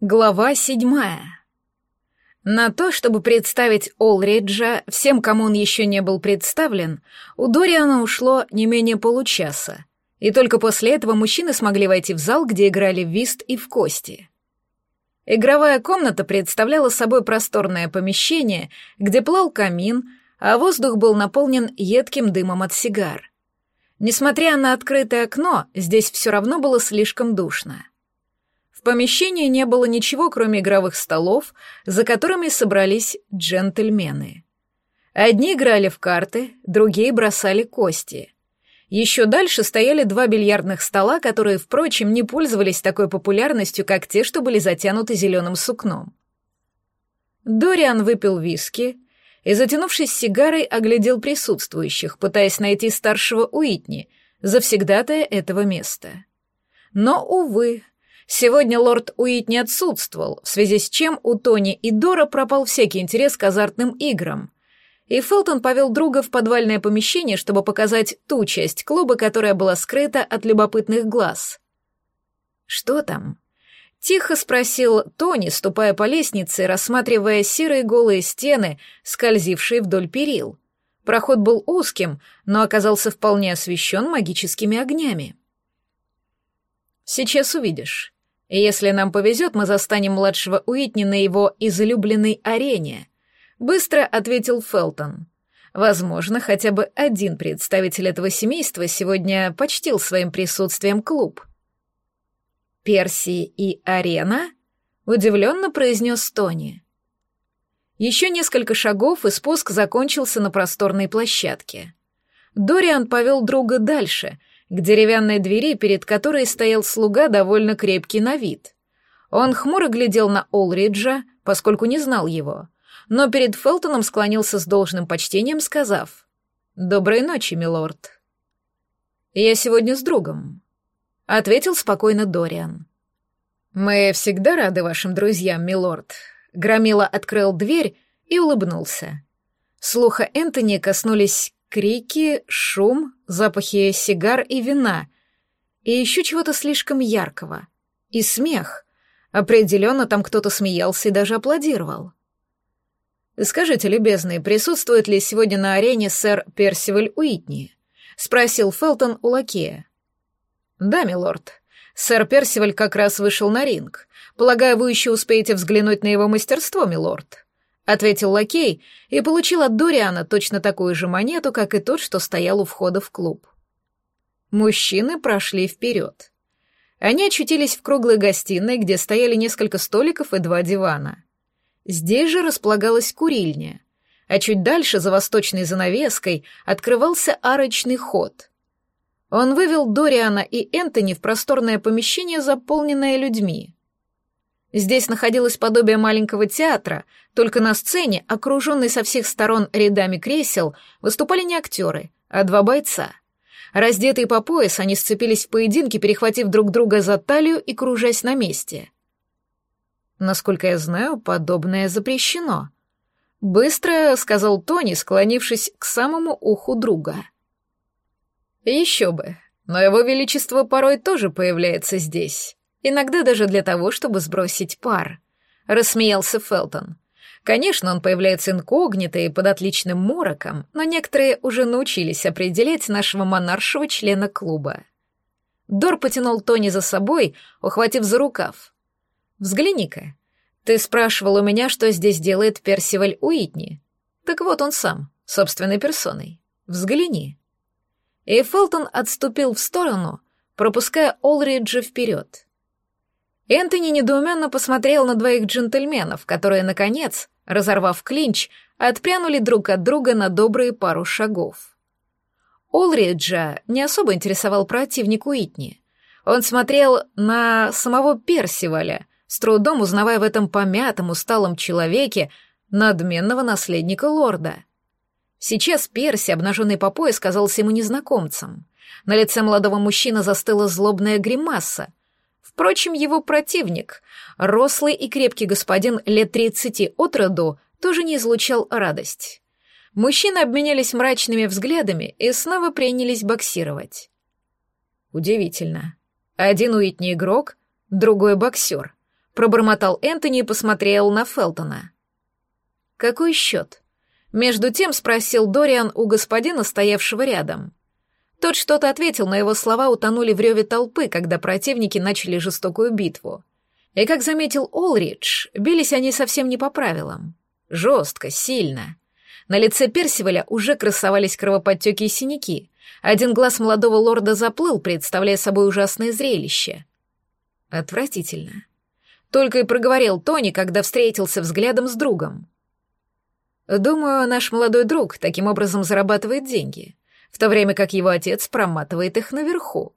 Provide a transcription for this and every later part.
Глава седьмая. На то, чтобы представить Олриджа всем, кому он еще не был представлен, у Дориана ушло не менее получаса, и только после этого мужчины смогли войти в зал, где играли в вист и в кости. Игровая комната представляла собой просторное помещение, где плал камин, а воздух был наполнен едким дымом от сигар. Несмотря на открытое окно, здесь все равно было слишком душно. Помещении не было ничего, кроме игровых столов, за которыми собрались джентльмены. Одни играли в карты, другие бросали кости. Еще дальше стояли два бильярдных стола, которые, впрочем, не пользовались такой популярностью, как те, что были затянуты зеленым сукном. Дориан выпил виски и, затянувшись сигарой, оглядел присутствующих, пытаясь найти старшего Уитни, завсегдатая этого места. Но, увы, Сегодня лорд Уитни отсутствовал, в связи с чем у Тони и Дора пропал всякий интерес к азартным играм. И Фелтон повел друга в подвальное помещение, чтобы показать ту часть клуба, которая была скрыта от любопытных глаз. «Что там?» — тихо спросил Тони, ступая по лестнице, рассматривая серые голые стены, скользившие вдоль перил. Проход был узким, но оказался вполне освещен магическими огнями. «Сейчас увидишь», если нам повезет, мы застанем младшего Уитни на его излюбленной арене», — быстро ответил Фелтон. «Возможно, хотя бы один представитель этого семейства сегодня почтил своим присутствием клуб». «Перси и арена?» — удивленно произнес Тони. Еще несколько шагов, и спуск закончился на просторной площадке. Дориан повел друга дальше, к деревянной двери, перед которой стоял слуга довольно крепкий на вид. Он хмуро глядел на Олриджа, поскольку не знал его, но перед Фелтоном склонился с должным почтением, сказав «Доброй ночи, милорд». «Я сегодня с другом», — ответил спокойно Дориан. «Мы всегда рады вашим друзьям, милорд». Громила открыл дверь и улыбнулся. Слуха Энтони коснулись Крики, шум, запахи сигар и вина. И еще чего-то слишком яркого. И смех. Определенно там кто-то смеялся и даже аплодировал. «Скажите, любезный, присутствует ли сегодня на арене сэр Персиваль Уитни?» — спросил Фелтон у лакея. «Да, милорд. Сэр Персиваль как раз вышел на ринг. Полагаю, вы еще успеете взглянуть на его мастерство, милорд», ответил лакей и получил от Дориана точно такую же монету, как и тот, что стоял у входа в клуб. Мужчины прошли вперед. Они очутились в круглой гостиной, где стояли несколько столиков и два дивана. Здесь же располагалась курильня, а чуть дальше, за восточной занавеской, открывался арочный ход. Он вывел Дориана и Энтони в просторное помещение, заполненное людьми. Здесь находилось подобие маленького театра, только на сцене, окруженной со всех сторон рядами кресел, выступали не актеры, а два бойца. Раздетые по пояс, они сцепились в поединке, перехватив друг друга за талию и кружась на месте. Насколько я знаю, подобное запрещено. Быстро сказал Тони, склонившись к самому уху друга. Еще бы, но его величество порой тоже появляется здесь. Иногда даже для того, чтобы сбросить пар. Рассмеялся Фелтон. Конечно, он появляется инкогнито и под отличным мороком, но некоторые уже научились определять нашего монаршего члена клуба. Дор потянул Тони за собой, ухватив за рукав. «Взгляни-ка. Ты спрашивал у меня, что здесь делает Персиваль Уитни. Так вот он сам, собственной персоной. Взгляни». И Фелтон отступил в сторону, пропуская Олриджа вперед. Энтони недоуменно посмотрел на двоих джентльменов, которые, наконец, разорвав клинч, отпрянули друг от друга на добрые пару шагов. Олриджа не особо интересовал противник Уитни. Он смотрел на самого Персиваля, с трудом узнавая в этом помятом, усталом человеке надменного наследника лорда. Сейчас Перси, обнаженный по пояс, казался ему незнакомцем. На лице молодого мужчины застыла злобная гримаса, Впрочем, его противник, рослый и крепкий господин лет тридцати от роду, тоже не излучал радость. Мужчины обменялись мрачными взглядами и снова принялись боксировать. Удивительно. Один Уитни игрок, другой боксер, пробормотал Энтони и посмотрел на Фелтона. «Какой счет?» Между тем спросил Дориан у господина, стоявшего рядом. Тот что-то ответил, но его слова утонули в реве толпы, когда противники начали жестокую битву. И, как заметил Олридж, бились они совсем не по правилам. Жестко, сильно. На лице Персиваля уже красовались кровоподтеки и синяки. Один глаз молодого лорда заплыл, представляя собой ужасное зрелище. Отвратительно. Только и проговорил Тони, когда встретился взглядом с другом. Думаю, наш молодой друг таким образом зарабатывает деньги в то время как его отец проматывает их наверху.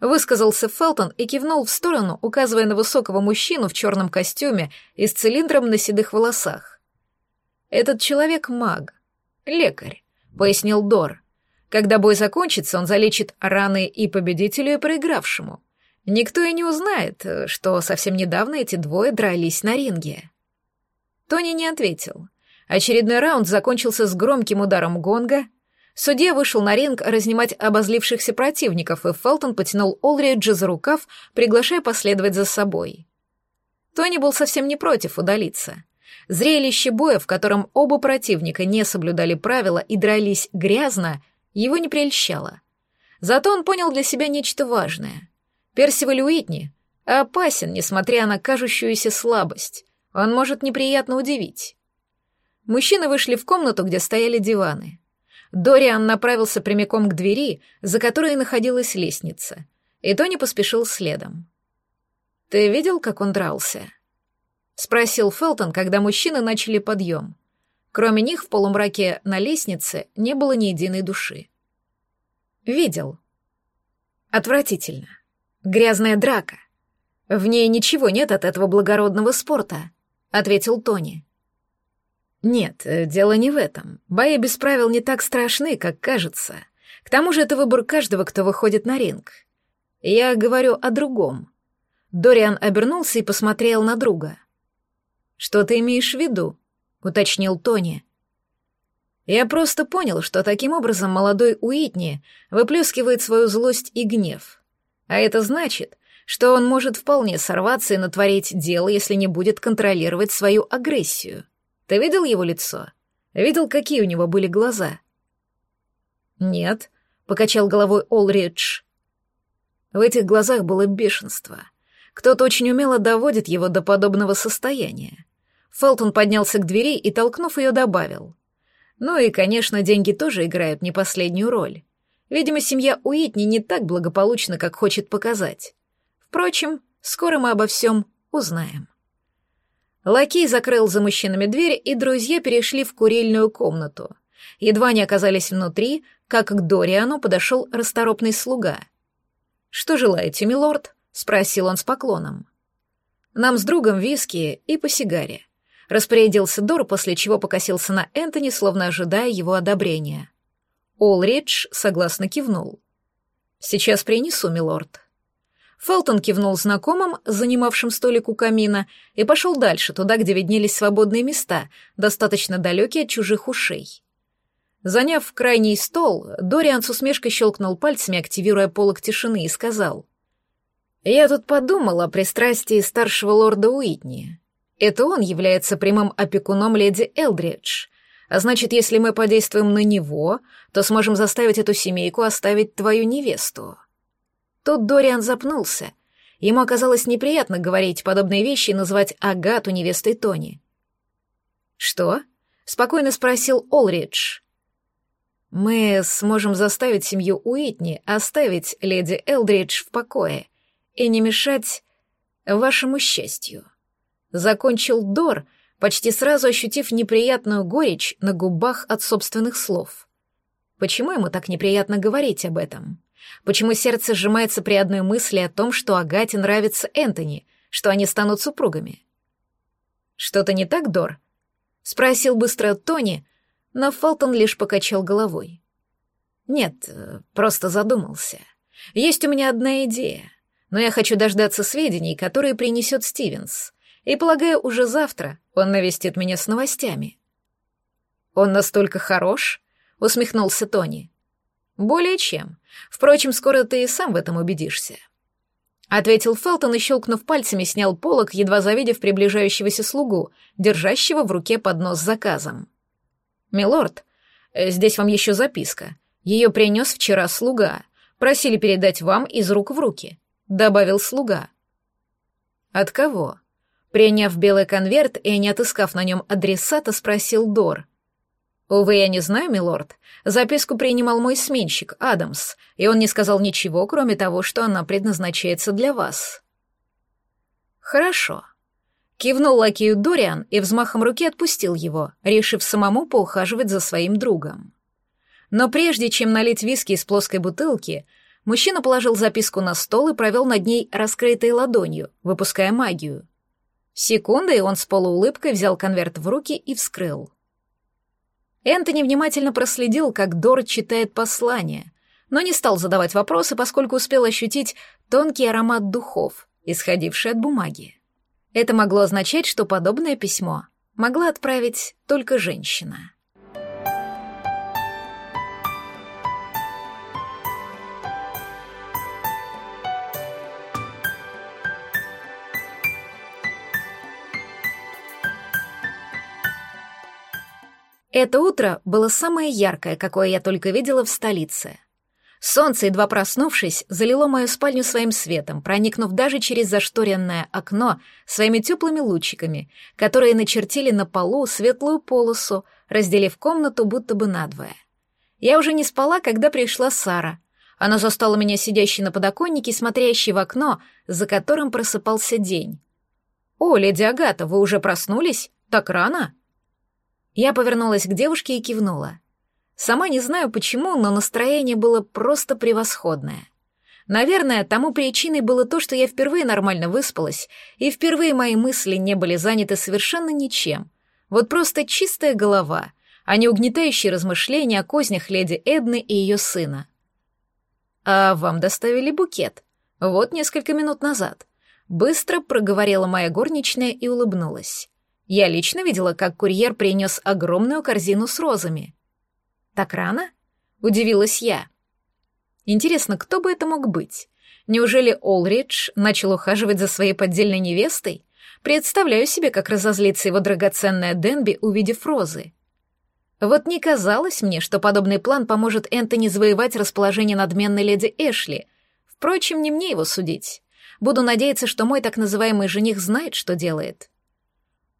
Высказался Фелтон и кивнул в сторону, указывая на высокого мужчину в черном костюме и с цилиндром на седых волосах. «Этот человек — маг, лекарь», — пояснил Дор. «Когда бой закончится, он залечит раны и победителю, и проигравшему. Никто и не узнает, что совсем недавно эти двое дрались на ринге». Тони не ответил. Очередной раунд закончился с громким ударом гонга — Судья вышел на ринг разнимать обозлившихся противников, и Фелтон потянул Олриджа за рукав, приглашая последовать за собой. Тони был совсем не против удалиться. Зрелище боя, в котором оба противника не соблюдали правила и дрались грязно, его не прельщало. Зато он понял для себя нечто важное. Персиваль Уитни опасен, несмотря на кажущуюся слабость. Он может неприятно удивить. Мужчины вышли в комнату, где стояли диваны. Дориан направился прямиком к двери, за которой находилась лестница, и Тони поспешил следом. «Ты видел, как он дрался?» — спросил Фелтон, когда мужчины начали подъем. Кроме них в полумраке на лестнице не было ни единой души. «Видел. Отвратительно. Грязная драка. В ней ничего нет от этого благородного спорта», — ответил Тони. Нет, э, дело не в этом. Бои без правил не так страшны, как кажется. К тому же это выбор каждого, кто выходит на ринг. Я говорю о другом. Дориан обернулся и посмотрел на друга. «Что ты имеешь в виду?» — уточнил Тони. «Я просто понял, что таким образом молодой Уитни выплескивает свою злость и гнев. А это значит, что он может вполне сорваться и натворить дело, если не будет контролировать свою агрессию. Ты видел его лицо? Видел, какие у него были глаза? Нет, покачал головой Олридж. В этих глазах было бешенство. Кто-то очень умело доводит его до подобного состояния. Фелтон поднялся к двери и, толкнув ее, добавил. Ну и, конечно, деньги тоже играют не последнюю роль. Видимо, семья Уитни не так благополучна, как хочет показать. Впрочем, скоро мы обо всем узнаем. Лакей закрыл за мужчинами дверь, и друзья перешли в курильную комнату. Едва они оказались внутри, как к Дориану подошел расторопный слуга. «Что желаете, милорд?» — спросил он с поклоном. «Нам с другом виски и по сигаре», — распорядился Дор, после чего покосился на Энтони, словно ожидая его одобрения. Олридж согласно кивнул. «Сейчас принесу, милорд». Фелтон кивнул знакомым, занимавшим столик у камина, и пошел дальше, туда, где виднелись свободные места, достаточно далекие от чужих ушей. Заняв крайний стол, Дориан с усмешкой щелкнул пальцами, активируя полок тишины, и сказал. «Я тут подумал о пристрастии старшего лорда Уитни. Это он является прямым опекуном леди Элдридж. А значит, если мы подействуем на него, то сможем заставить эту семейку оставить твою невесту». Тут Дориан запнулся. Ему оказалось неприятно говорить подобные вещи и называть Агату невестой Тони. «Что?» — спокойно спросил Олридж. «Мы сможем заставить семью Уитни оставить леди Элдридж в покое и не мешать вашему счастью». Закончил Дор, почти сразу ощутив неприятную горечь на губах от собственных слов. Почему ему так неприятно говорить об этом? Почему сердце сжимается при одной мысли о том, что Агате нравится Энтони, что они станут супругами? «Что-то не так, Дор?» — спросил быстро Тони, но Фелтон лишь покачал головой. «Нет, просто задумался. Есть у меня одна идея, но я хочу дождаться сведений, которые принесет Стивенс, и, полагаю, уже завтра он навестит меня с новостями». «Он настолько хорош?» — усмехнулся Тони. «Более чем. Впрочем, скоро ты и сам в этом убедишься. ответил Фелтон и, щелкнув пальцами, снял полок, едва завидев приближающегося слугу, держащего в руке поднос с заказом. «Милорд, э, здесь вам еще записка. Ее принес вчера слуга. Просили передать вам из рук в руки», — добавил слуга. «От кого?» Приняв белый конверт и не отыскав на нем адресата, спросил Дор. «Увы, я не знаю, милорд. Записку принимал мой сменщик, Адамс, и он не сказал ничего, кроме того, что она предназначается для вас». «Хорошо». Кивнул лакею Дориан и взмахом руки отпустил его, решив самому поухаживать за своим другом. Но прежде чем налить виски из плоской бутылки, мужчина положил записку на стол и провел над ней раскрытой ладонью, выпуская магию. Секунда, и он с полуулыбкой взял конверт в руки и вскрыл. Энтони внимательно проследил, как Дор читает послание, но не стал задавать вопросы, поскольку успел ощутить тонкий аромат духов, исходивший от бумаги. Это могло означать, что подобное письмо могла отправить только женщина. Это утро было самое яркое, какое я только видела в столице. Солнце, едва проснувшись, залило мою спальню своим светом, проникнув даже через зашторенное окно своими теплыми лучиками, которые начертили на полу светлую полосу, разделив комнату будто бы надвое. Я уже не спала, когда пришла Сара. Она застала меня сидящей на подоконнике, смотрящей в окно, за которым просыпался день. «О, леди Агата, вы уже проснулись? Так рано?» Я повернулась к девушке и кивнула. Сама не знаю почему, но настроение было просто превосходное. Наверное, тому причиной было то, что я впервые нормально выспалась, и впервые мои мысли не были заняты совершенно ничем. Вот просто чистая голова, а не угнетающие размышления о кознях леди Эдны и ее сына. «А вам доставили букет. Вот несколько минут назад». Быстро проговорила моя горничная и улыбнулась. Я лично видела, как курьер принес огромную корзину с розами. «Так рано?» — удивилась я. Интересно, кто бы это мог быть? Неужели Олридж начал ухаживать за своей поддельной невестой? Представляю себе, как разозлится его драгоценная Денби, увидев розы. Вот не казалось мне, что подобный план поможет Энтони завоевать расположение надменной леди Эшли. Впрочем, не мне его судить. Буду надеяться, что мой так называемый жених знает, что делает.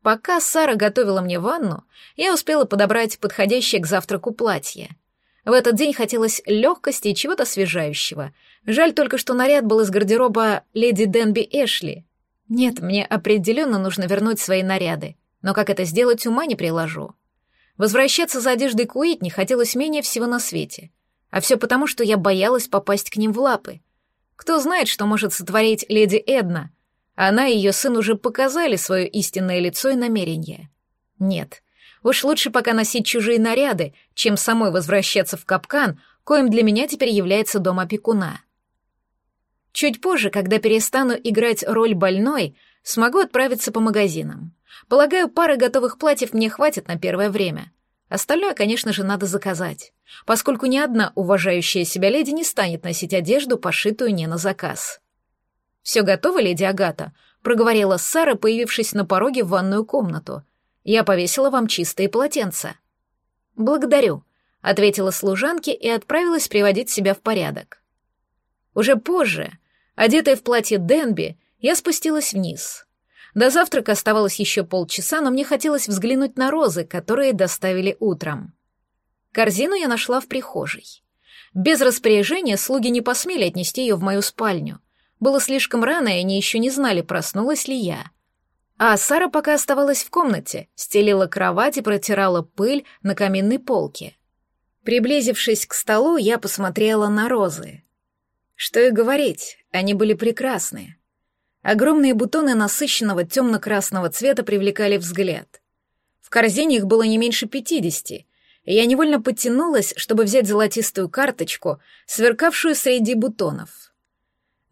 Пока Сара готовила мне ванну, я успела подобрать подходящее к завтраку платье. В этот день хотелось легкости и чего-то освежающего. Жаль только, что наряд был из гардероба леди Денби Эшли. Нет, мне определенно нужно вернуть свои наряды, но как это сделать, ума не приложу. Возвращаться за одеждой к Уитни хотелось менее всего на свете. А все потому, что я боялась попасть к ним в лапы. Кто знает, что может сотворить леди Эдна — она и ее сын уже показали свое истинное лицо и намерение. Нет, уж лучше пока носить чужие наряды, чем самой возвращаться в капкан, коим для меня теперь является дом опекуна. Чуть позже, когда перестану играть роль больной, смогу отправиться по магазинам. Полагаю, пары готовых платьев мне хватит на первое время. Остальное, конечно же, надо заказать, поскольку ни одна уважающая себя леди не станет носить одежду, пошитую не на заказ. «Все готово, леди Агата?» — проговорила Сара, появившись на пороге в ванную комнату. «Я повесила вам чистые полотенца». «Благодарю», — ответила служанке и отправилась приводить себя в порядок. Уже позже, одетая в платье Денби, я спустилась вниз. До завтрака оставалось еще полчаса, но мне хотелось взглянуть на розы, которые доставили утром. Корзину я нашла в прихожей. Без распоряжения слуги не посмели отнести ее в мою спальню — было слишком рано, и они еще не знали, проснулась ли я. А Сара пока оставалась в комнате, стелила кровать и протирала пыль на каминной полке. Приблизившись к столу, я посмотрела на розы. Что и говорить, они были прекрасные. Огромные бутоны насыщенного темно-красного цвета привлекали взгляд. В корзине их было не меньше пятидесяти, и я невольно подтянулась, чтобы взять золотистую карточку, сверкавшую среди бутонов.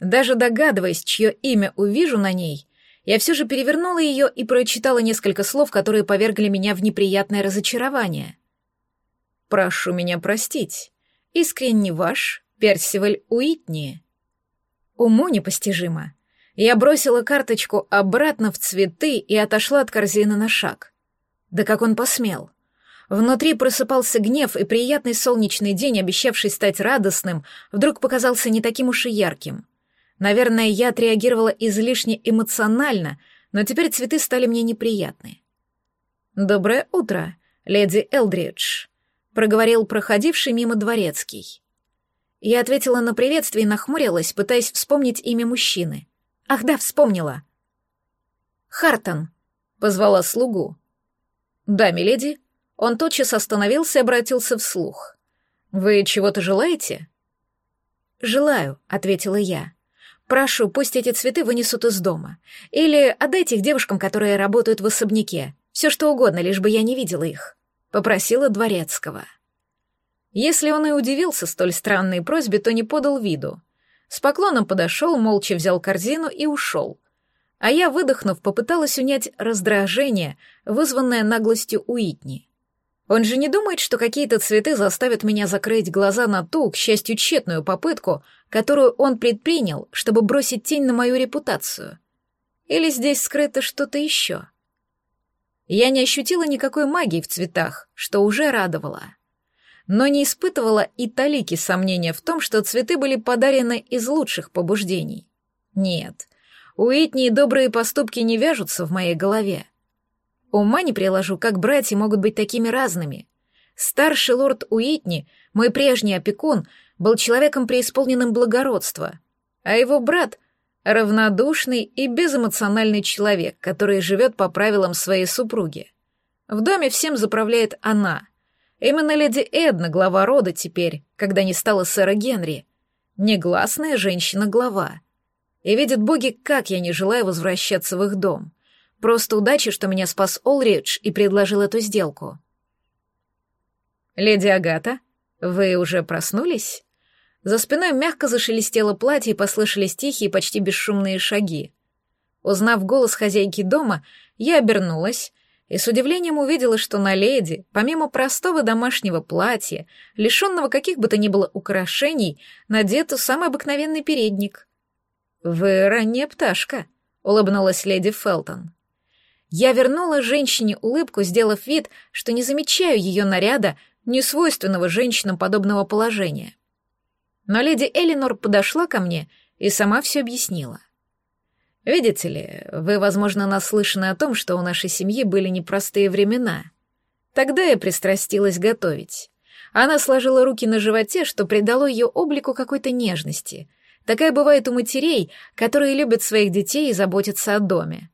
Даже догадываясь, чье имя увижу на ней, я все же перевернула ее и прочитала несколько слов, которые повергли меня в неприятное разочарование. «Прошу меня простить. Искренне ваш, Персиваль Уитни». Уму непостижимо. Я бросила карточку обратно в цветы и отошла от корзины на шаг. Да как он посмел? Внутри просыпался гнев, и приятный солнечный день, обещавший стать радостным, вдруг показался не таким уж и ярким. Наверное, я отреагировала излишне эмоционально, но теперь цветы стали мне неприятны. «Доброе утро, леди Элдридж», — проговорил проходивший мимо дворецкий. Я ответила на приветствие и нахмурилась, пытаясь вспомнить имя мужчины. Ах да, вспомнила. «Хартон», — позвала слугу. «Да, миледи». Он тотчас остановился и обратился вслух. «Вы чего-то желаете?» «Желаю», — ответила я. «Прошу, пусть эти цветы вынесут из дома. Или отдайте их девушкам, которые работают в особняке. Все что угодно, лишь бы я не видела их», — попросила дворецкого. Если он и удивился столь странной просьбе, то не подал виду. С поклоном подошел, молча взял корзину и ушел. А я, выдохнув, попыталась унять раздражение, вызванное наглостью Уитни. Он же не думает, что какие-то цветы заставят меня закрыть глаза на ту, к счастью, тщетную попытку, которую он предпринял, чтобы бросить тень на мою репутацию. Или здесь скрыто что-то еще? Я не ощутила никакой магии в цветах, что уже радовало но не испытывала и талики сомнения в том, что цветы были подарены из лучших побуждений. Нет, Уитни и добрые поступки не вяжутся в моей голове. Ума не приложу, как братья могут быть такими разными. Старший лорд Уитни, мой прежний опекун, был человеком преисполненным благородства, а его брат — равнодушный и безэмоциональный человек, который живет по правилам своей супруги. В доме всем заправляет она — Именно леди Эдна глава рода теперь, когда не стала сэра Генри. Негласная женщина-глава. И видят боги, как я не желаю возвращаться в их дом. Просто удачи, что меня спас Олридж и предложил эту сделку. «Леди Агата, вы уже проснулись?» За спиной мягко зашелестело платье и послышались тихие, почти бесшумные шаги. Узнав голос хозяйки дома, я обернулась и с удивлением увидела, что на леди, помимо простого домашнего платья, лишенного каких бы то ни было украшений, надет самый обыкновенный передник. «Вы ранняя пташка», — улыбнулась леди Фелтон. Я вернула женщине улыбку, сделав вид, что не замечаю ее наряда, не свойственного женщинам подобного положения. Но леди Элинор подошла ко мне и сама все объяснила. Видите ли, вы, возможно, наслышаны о том, что у нашей семьи были непростые времена. Тогда я пристрастилась готовить. Она сложила руки на животе, что придало ее облику какой-то нежности. Такая бывает у матерей, которые любят своих детей и заботятся о доме.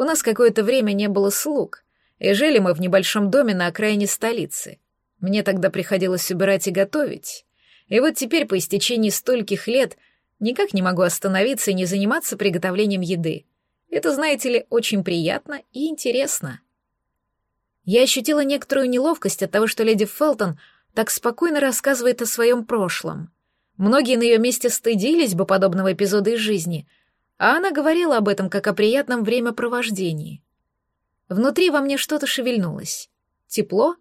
У нас какое-то время не было слуг, и жили мы в небольшом доме на окраине столицы. Мне тогда приходилось убирать и готовить. И вот теперь, по истечении стольких лет, Никак не могу остановиться и не заниматься приготовлением еды. Это, знаете ли, очень приятно и интересно. Я ощутила некоторую неловкость от того, что леди Фелтон так спокойно рассказывает о своем прошлом. Многие на ее месте стыдились бы подобного эпизода из жизни, а она говорила об этом как о приятном времяпровождении. Внутри во мне что-то шевельнулось. Тепло?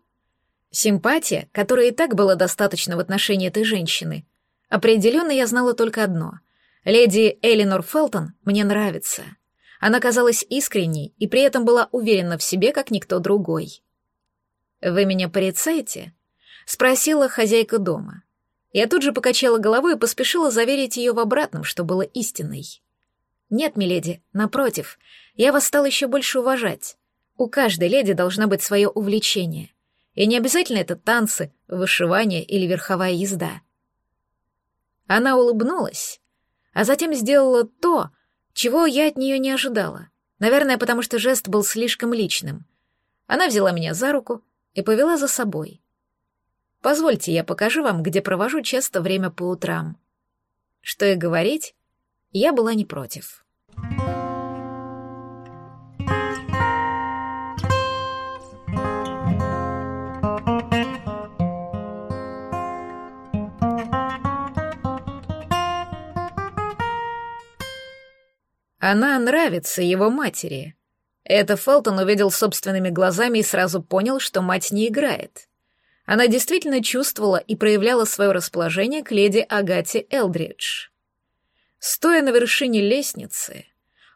Симпатия, которой и так было достаточно в отношении этой женщины, Определенно я знала только одно. Леди Элинор Фелтон мне нравится. Она казалась искренней и при этом была уверена в себе, как никто другой. «Вы меня порицаете?» — спросила хозяйка дома. Я тут же покачала головой и поспешила заверить ее в обратном, что было истиной. «Нет, миледи, напротив, я вас стал еще больше уважать. У каждой леди должна быть свое увлечение. И не обязательно это танцы, вышивание или верховая езда. Она улыбнулась, а затем сделала то, чего я от нее не ожидала. Наверное, потому что жест был слишком личным. Она взяла меня за руку и повела за собой. Позвольте, я покажу вам, где провожу часто время по утрам. Что и говорить, я была не против. Она нравится его матери. Это Фелтон увидел собственными глазами и сразу понял, что мать не играет. Она действительно чувствовала и проявляла свое расположение к леди Агате Элдридж. Стоя на вершине лестницы,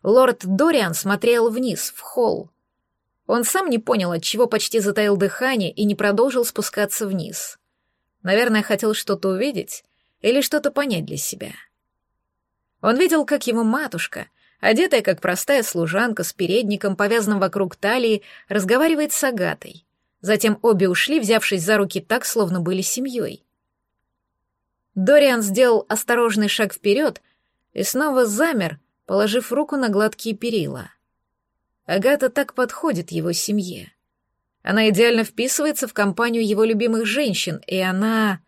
лорд Дориан смотрел вниз, в холл. Он сам не понял, от чего почти затаил дыхание и не продолжил спускаться вниз. Наверное, хотел что-то увидеть или что-то понять для себя. Он видел, как его матушка, одетая как простая служанка с передником, повязанным вокруг талии, разговаривает с Агатой. Затем обе ушли, взявшись за руки так, словно были семьей. Дориан сделал осторожный шаг вперед и снова замер, положив руку на гладкие перила. Агата так подходит его семье. Она идеально вписывается в компанию его любимых женщин, и она...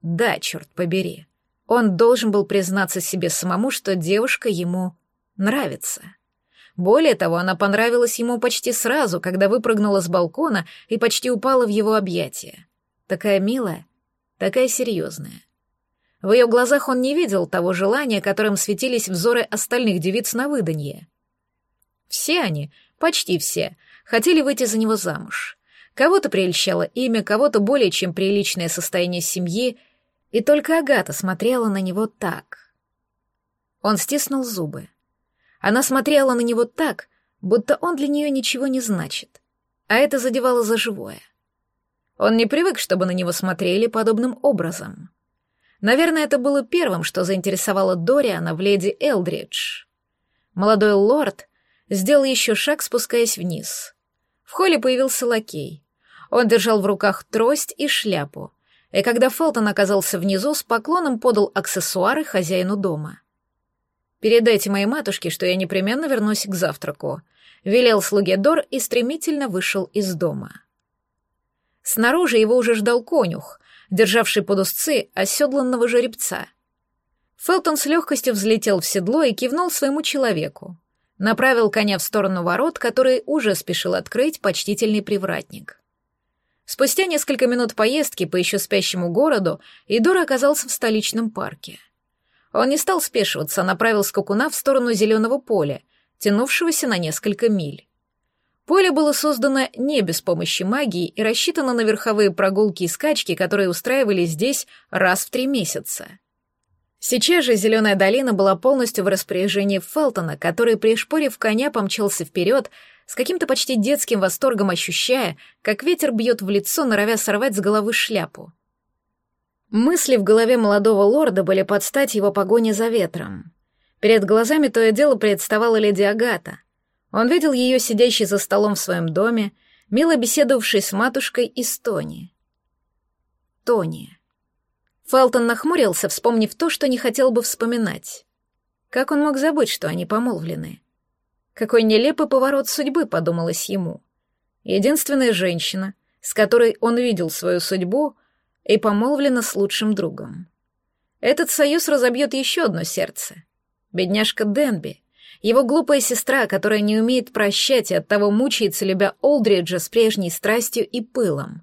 Да, черт побери. Он должен был признаться себе самому, что девушка ему нравится. Более того, она понравилась ему почти сразу, когда выпрыгнула с балкона и почти упала в его объятия. Такая милая, такая серьезная. В ее глазах он не видел того желания, которым светились взоры остальных девиц на выданье. Все они, почти все, хотели выйти за него замуж. Кого-то прельщало имя, кого-то более чем приличное состояние семьи, и только Агата смотрела на него так. Он стиснул зубы. Она смотрела на него так, будто он для нее ничего не значит, а это задевало за живое. Он не привык, чтобы на него смотрели подобным образом. Наверное, это было первым, что заинтересовало Дориана в леди Элдридж. Молодой лорд сделал еще шаг, спускаясь вниз. В холле появился лакей. Он держал в руках трость и шляпу, и когда Фелтон оказался внизу, с поклоном подал аксессуары хозяину дома. «Передайте моей матушке, что я непременно вернусь к завтраку», — велел слуге Дор и стремительно вышел из дома. Снаружи его уже ждал конюх, державший под узцы оседланного жеребца. Фелтон с легкостью взлетел в седло и кивнул своему человеку. Направил коня в сторону ворот, которые уже спешил открыть почтительный привратник. Спустя несколько минут поездки по еще спящему городу Идор оказался в столичном парке. Он не стал спешиваться, а направил скакуна в сторону зеленого поля, тянувшегося на несколько миль. Поле было создано не без помощи магии и рассчитано на верховые прогулки и скачки, которые устраивали здесь раз в три месяца. Сейчас же Зеленая долина была полностью в распоряжении Фелтона, который, пришпорив коня, помчался вперед, с каким-то почти детским восторгом ощущая, как ветер бьет в лицо, норовя сорвать с головы шляпу. Мысли в голове молодого лорда были под стать его погоне за ветром. Перед глазами то и дело представала леди Агата, он видел ее сидящей за столом в своем доме, мило беседовавшей с матушкой из Тони. Тони. Фелтон нахмурился, вспомнив то, что не хотел бы вспоминать. Как он мог забыть, что они помолвлены? Какой нелепый поворот судьбы, подумалось ему. Единственная женщина, с которой он видел свою судьбу, и помолвлена с лучшим другом. Этот союз разобьет еще одно сердце. Бедняжка Денби, его глупая сестра, которая не умеет прощать и оттого мучается, любя Олдриджа с прежней страстью и пылом.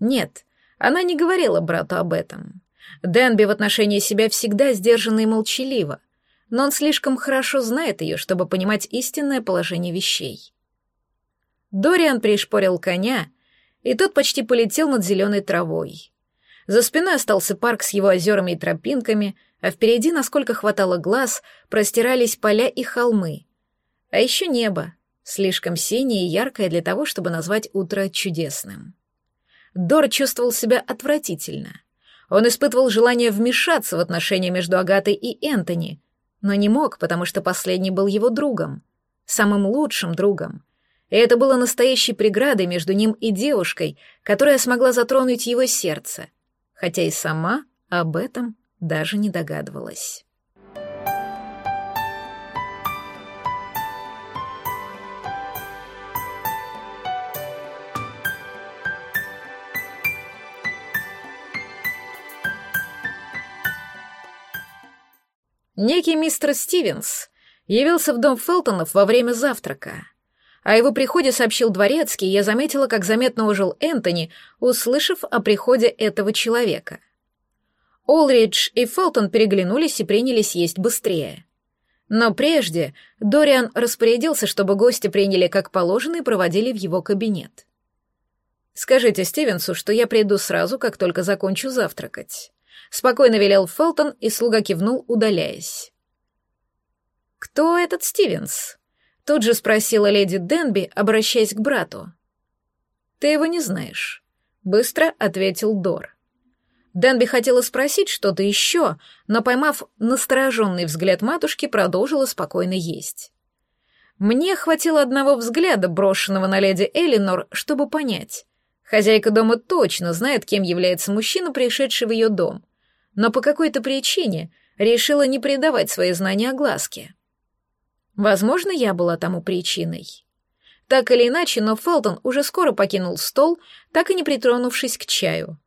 Нет, она не говорила брату об этом. Дэнби в отношении себя всегда сдержанно и молчаливо, но он слишком хорошо знает ее, чтобы понимать истинное положение вещей. Дориан пришпорил коня, и тот почти полетел над зеленой травой. За спиной остался парк с его озерами и тропинками — а впереди, насколько хватало глаз, простирались поля и холмы. А еще небо, слишком синее и яркое для того, чтобы назвать утро чудесным. Дор чувствовал себя отвратительно. Он испытывал желание вмешаться в отношения между Агатой и Энтони, но не мог, потому что последний был его другом, самым лучшим другом. И это было настоящей преградой между ним и девушкой, которая смогла затронуть его сердце, хотя и сама об этом даже не догадывалась. Некий мистер Стивенс явился в дом Фелтонов во время завтрака. О его приходе сообщил дворецкий, и я заметила, как заметно ужил Энтони, услышав о приходе этого человека — Олридж и Фелтон переглянулись и принялись есть быстрее. Но прежде Дориан распорядился, чтобы гости приняли как положено и проводили в его кабинет. «Скажите Стивенсу, что я приду сразу, как только закончу завтракать. спокойно велел Фелтон, и слуга кивнул, удаляясь. «Кто этот Стивенс?» — тут же спросила леди Денби, обращаясь к брату. «Ты его не знаешь», — быстро ответил Дор. Денби хотела спросить что-то еще, но, поймав настороженный взгляд матушки, продолжила спокойно есть. Мне хватило одного взгляда, брошенного на леди Элинор, чтобы понять. Хозяйка дома точно знает, кем является мужчина, пришедший в ее дом, но по какой-то причине решила не придавать свои знания огласке. Возможно, я была тому причиной. Так или иначе, но Фелтон уже скоро покинул стол, так и не притронувшись к чаю.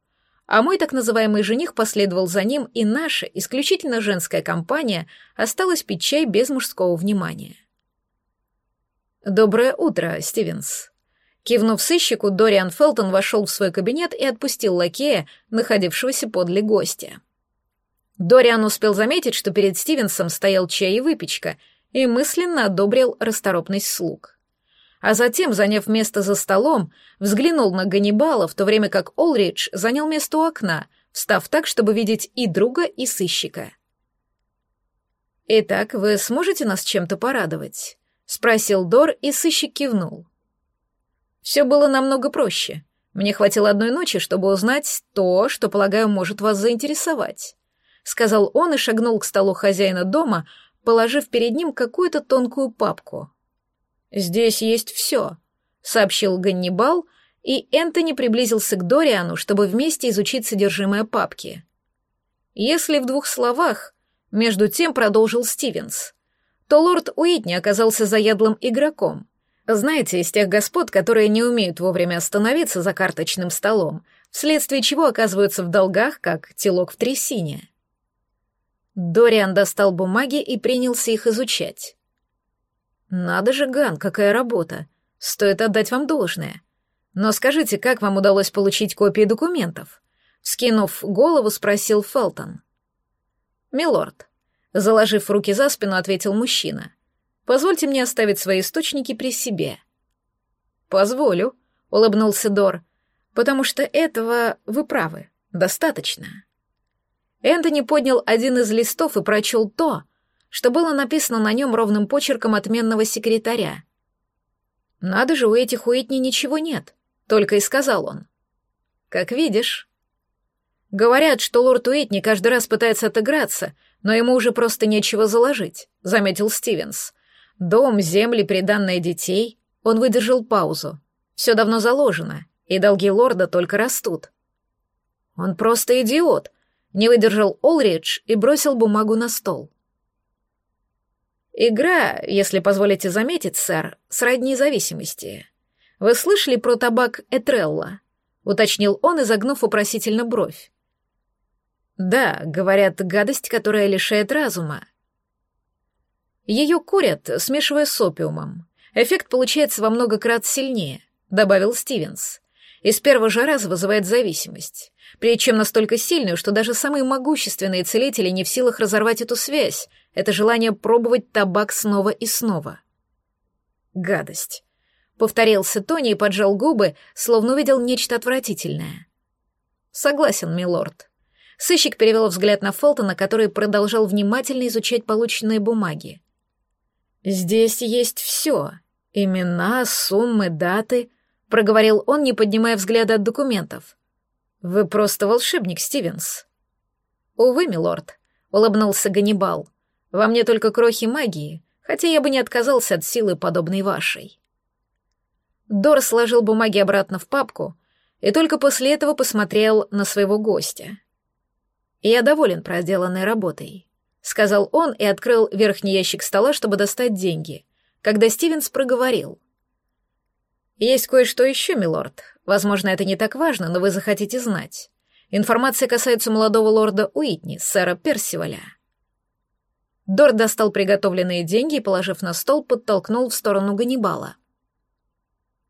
А мой так называемый жених последовал за ним, и наша, исключительно женская компания, осталась пить чай без мужского внимания. «Доброе утро, Стивенс», Кивнув сыщику, Дориан Фелтон вошел в свой кабинет и отпустил лакея, находившегося подле гостя. Дориан успел заметить, что перед Стивенсом стоял чай и выпечка, и мысленно одобрил расторопность слуг. А затем, заняв место за столом, взглянул на Ганнибала, в то время как Олридж занял место у окна, встав так, чтобы видеть и друга, и сыщика. «Итак, вы сможете нас чем-то порадовать?» — спросил Дор, и сыщик кивнул. Все было намного проще. Мне хватило одной ночи, чтобы узнать то, что, полагаю, может вас заинтересовать», — сказал он и шагнул к столу хозяина дома, положив перед ним какую-то тонкую папку. «Здесь есть все», — сообщил Ганнибал, и Энтони приблизился к Дориану, чтобы вместе изучить содержимое папки. Если в двух словах, между тем продолжил Стивенс, то лорд Уитни оказался заядлым игроком — знаете, из тех господ, которые не умеют вовремя остановиться за карточным столом, вследствие чего оказываются в долгах, как телок в трясине. Дориан достал бумаги и принялся их изучать. «Надо же, Ган, какая работа! Стоит отдать вам должное. Но скажите, как вам удалось получить копии документов?» Скинув голову, спросил Фелтон. «Милорд», — заложив руки за спину, ответил мужчина — Позвольте мне оставить свои источники при себе». «Позволю», — улыбнулся Дор, «потому что этого, вы правы, достаточно». Энтони поднял один из листов и прочел то, что было написано на нем ровным почерком отменного секретаря. «Надо же, у этих Уитни ничего нет», — только и сказал он. «Как видишь». Говорят, что лорд Уитни каждый раз пытается отыграться, но ему уже просто нечего заложить, — заметил Стивенс. Дом, земли, приданное детей. Он выдержал паузу. Все давно заложено, и долги лорда только растут. Он просто идиот. Не выдержал Олридж и бросил бумагу на стол. Игра, если позволите заметить, сэр, сродни зависимости. Вы слышали про табак Этрелла? Уточнил он, изогнув вопросительно бровь. Да, говорят, гадость, которая лишает разума. Ее курят, смешивая с опиумом. Эффект получается во много крат сильнее, добавил Стивенс. И с первого же раза вызывает зависимость. Причем настолько сильную, что даже самые могущественные целители не в силах разорвать эту связь. Это желание пробовать табак снова и снова. Гадость. Повторился Тони и поджал губы, словно увидел нечто отвратительное. Согласен, милорд. Сыщик перевел взгляд на Фелтона, который продолжал внимательно изучать полученные бумаги. «Здесь есть все. Имена, суммы, даты», — проговорил он, не поднимая взгляда от документов. «Вы просто волшебник, Стивенс». «Увы, милорд», — улыбнулся Ганнибал. «Во мне только крохи магии, хотя я бы не отказался от силы, подобной вашей». Дор сложил бумаги обратно в папку и только после этого посмотрел на своего гостя. «Я доволен проделанной работой сказал он и открыл верхний ящик стола, чтобы достать деньги, когда Стивенс проговорил. «Есть кое-что еще, милорд. Возможно, это не так важно, но вы захотите знать. Информация касается молодого лорда Уитни, сэра Персиваля». Дорд достал приготовленные деньги и, положив на стол, подтолкнул в сторону Ганнибала.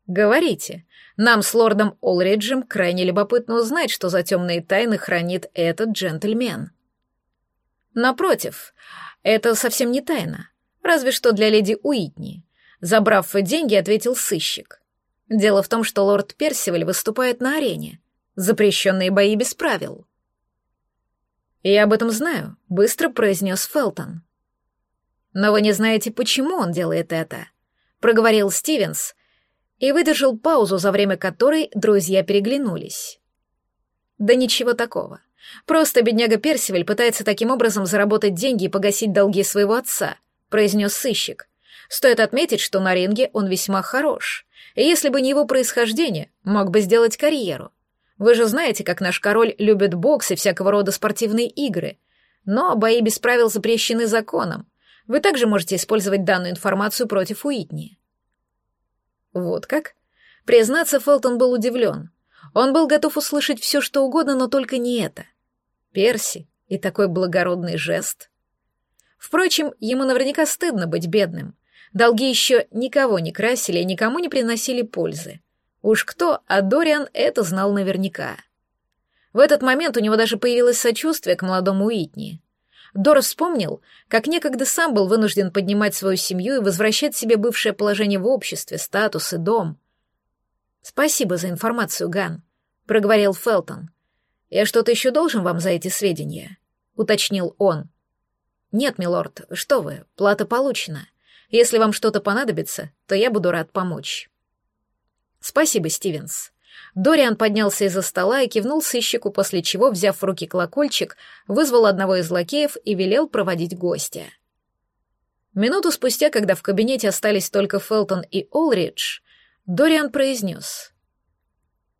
«Говорите. Нам с лордом Олриджем крайне любопытно узнать, что за темные тайны хранит этот джентльмен». Напротив, это совсем не тайна. Разве что для леди Уитни. Забрав деньги, ответил сыщик. Дело в том, что лорд Персиваль выступает на арене. Запрещенные бои без правил. «Я об этом знаю», — быстро произнес Фелтон. «Но вы не знаете, почему он делает это», — проговорил Стивенс и выдержал паузу, за время которой друзья переглянулись. «Да ничего такого. Просто бедняга Персиваль пытается таким образом заработать деньги и погасить долги своего отца», — произнес сыщик. «Стоит отметить, что на ринге он весьма хорош, и если бы не его происхождение, мог бы сделать карьеру. Вы же знаете, как наш король любит бокс и всякого рода спортивные игры. Но бои без правил запрещены законом. Вы также можете использовать данную информацию против Уитни. Вот как? Признаться, Фелтон был удивлен. Он был готов услышать все, что угодно, но только не это. Перси и такой благородный жест. Впрочем, ему наверняка стыдно быть бедным. Долги еще никого не красили и никому не приносили пользы. Уж кто, а Дориан это знал наверняка. В этот момент у него даже появилось сочувствие к молодому Уитни. Дор вспомнил, как некогда сам был вынужден поднимать свою семью и возвращать себе бывшее положение в обществе, статус и дом. «Спасибо за информацию, Ган», — проговорил Фелтон. «Я что-то еще должен вам за эти сведения?» — уточнил он. «Нет, милорд, что вы, плата получена. Если вам что-то понадобится, то я буду рад помочь». «Спасибо, Стивенс». Дориан поднялся из-за стола и кивнул сыщику, после чего, взяв в руки колокольчик, вызвал одного из лакеев и велел проводить гостя. Минуту спустя, когда в кабинете остались только Фелтон и Олридж, Дориан произнес.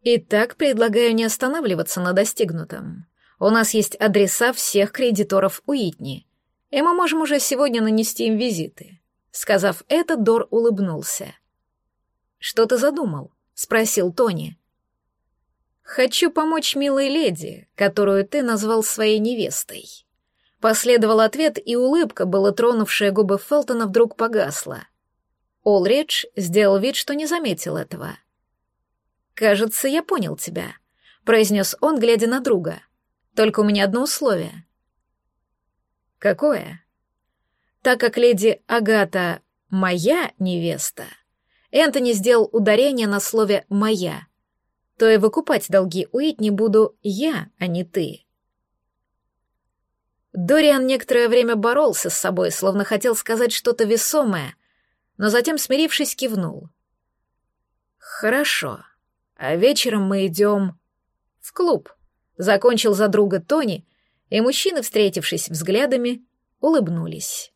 «Итак, предлагаю не останавливаться на достигнутом. У нас есть адреса всех кредиторов Уитни, и мы можем уже сегодня нанести им визиты». Сказав это, Дор улыбнулся. «Что ты задумал?» — спросил Тони. «Хочу помочь милой леди, которую ты назвал своей невестой». Последовал ответ, и улыбка, была тронувшая губы Фелтона, вдруг погасла. Олридж сделал вид, что не заметил этого. «Кажется, я понял тебя», — произнес он, глядя на друга. «Только у меня одно условие». «Какое?» «Так как леди Агата моя невеста», Энтони сделал ударение на слове «моя», то и выкупать долги Уитни буду я, а не ты. Дориан некоторое время боролся с собой, словно хотел сказать что-то весомое, но затем, смирившись, кивнул. «Хорошо. А вечером мы идем в клуб», — закончил за друга Тони, и мужчины, встретившись взглядами, улыбнулись.